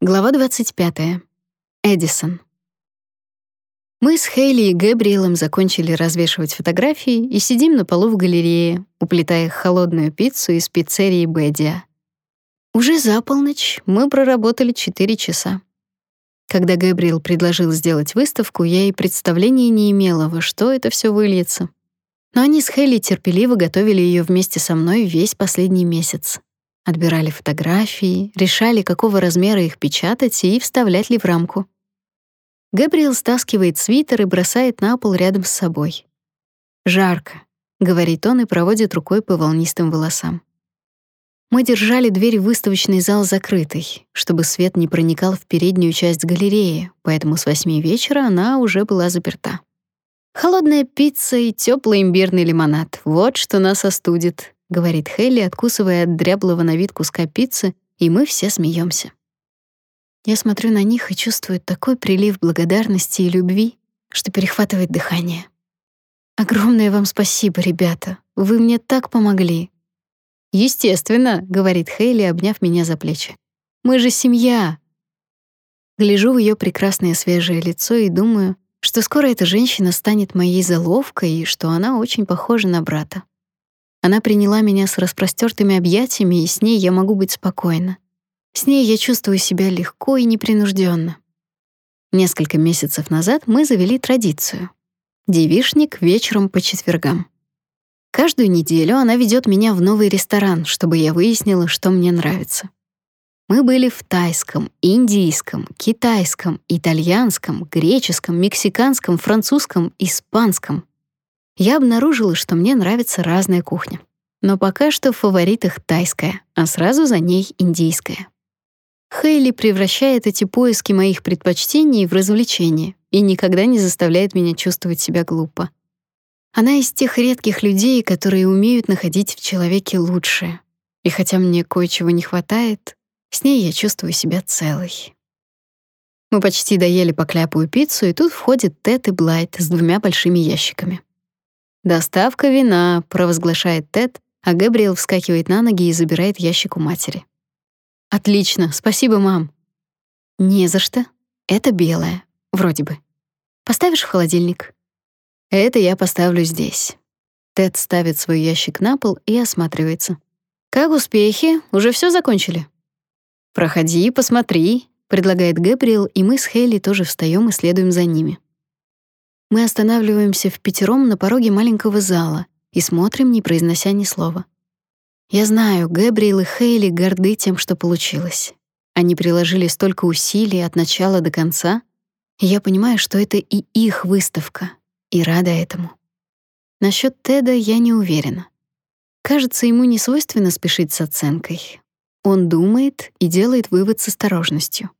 Глава 25. Эдисон. Мы с Хейли и Гэбриэлем закончили развешивать фотографии и сидим на полу в галерее, уплетая холодную пиццу из пиццерии Бэдия. Уже за полночь мы проработали 4 часа. Когда Гэбриэл предложил сделать выставку, я и представления не имела, во что это все выльется. Но они с Хейли терпеливо готовили ее вместе со мной весь последний месяц. Отбирали фотографии, решали, какого размера их печатать и вставлять ли в рамку. Габриэл стаскивает свитер и бросает на пол рядом с собой. «Жарко», — говорит он и проводит рукой по волнистым волосам. Мы держали дверь в выставочный зал закрытой, чтобы свет не проникал в переднюю часть галереи, поэтому с восьми вечера она уже была заперта. Холодная пицца и теплый имбирный лимонад — вот что нас остудит, — говорит Хелли, откусывая от дряблого на вид куска пиццы, и мы все смеемся. Я смотрю на них и чувствую такой прилив благодарности и любви, что перехватывает дыхание. Огромное вам спасибо, ребята. Вы мне так помогли. Естественно, говорит Хейли, обняв меня за плечи. Мы же семья. Гляжу в ее прекрасное свежее лицо и думаю, что скоро эта женщина станет моей заловкой и что она очень похожа на брата. Она приняла меня с распростертыми объятиями, и с ней я могу быть спокойна. С ней я чувствую себя легко и непринужденно. Несколько месяцев назад мы завели традицию. Девишник вечером по четвергам. Каждую неделю она ведет меня в новый ресторан, чтобы я выяснила, что мне нравится. Мы были в тайском, индийском, китайском, итальянском, греческом, мексиканском, французском, испанском я обнаружила, что мне нравится разная кухня. Но пока что в фаворитах тайская, а сразу за ней индийская. Хейли превращает эти поиски моих предпочтений в развлечение и никогда не заставляет меня чувствовать себя глупо. Она из тех редких людей, которые умеют находить в человеке лучшее. И хотя мне кое-чего не хватает, с ней я чувствую себя целой. Мы почти доели покляпую пиццу, и тут входит Тед и Блайт с двумя большими ящиками. «Доставка вина», — провозглашает Тед, а Габриэл вскакивает на ноги и забирает ящик у матери. «Отлично, спасибо, мам». «Не за что. Это белое, вроде бы. Поставишь в холодильник?» «Это я поставлю здесь». Тед ставит свой ящик на пол и осматривается. «Как успехи? Уже все закончили?» «Проходи, посмотри», — предлагает Габриэл, и мы с Хейли тоже встаем и следуем за ними. Мы останавливаемся в пятером на пороге маленького зала и смотрим, не произнося ни слова. Я знаю, Гэбриэл и Хейли горды тем, что получилось. Они приложили столько усилий от начала до конца, и я понимаю, что это и их выставка, и рада этому. Насчет Теда я не уверена. Кажется, ему не свойственно спешить с оценкой. Он думает и делает вывод с осторожностью.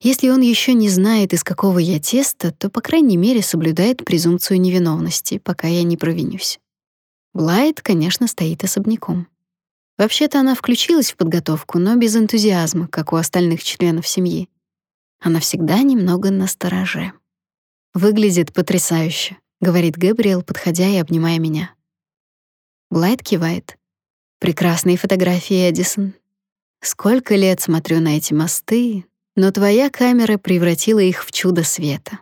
Если он еще не знает, из какого я теста, то, по крайней мере, соблюдает презумпцию невиновности, пока я не провинюсь. Блайт, конечно, стоит особняком. Вообще-то она включилась в подготовку, но без энтузиазма, как у остальных членов семьи. Она всегда немного настороже. «Выглядит потрясающе», — говорит Гэбриэл, подходя и обнимая меня. Блайт кивает. «Прекрасные фотографии, Эдисон. Сколько лет смотрю на эти мосты, но твоя камера превратила их в чудо света.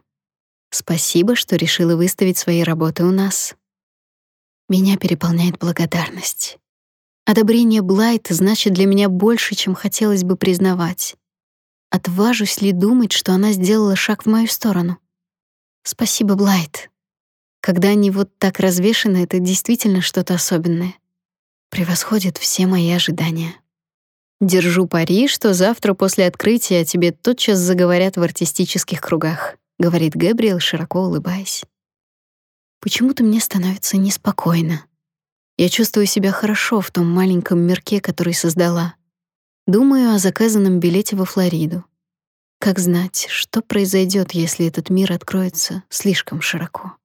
Спасибо, что решила выставить свои работы у нас. Меня переполняет благодарность. Одобрение Блайт значит для меня больше, чем хотелось бы признавать. Отважусь ли думать, что она сделала шаг в мою сторону? Спасибо, Блайт. Когда они вот так развешаны, это действительно что-то особенное. Превосходит все мои ожидания. Держу пари, что завтра после открытия тебе тотчас заговорят в артистических кругах, говорит Гэбриэл, широко улыбаясь. Почему-то мне становится неспокойно. Я чувствую себя хорошо в том маленьком мирке, который создала. Думаю о заказанном билете во Флориду. Как знать, что произойдет, если этот мир откроется слишком широко.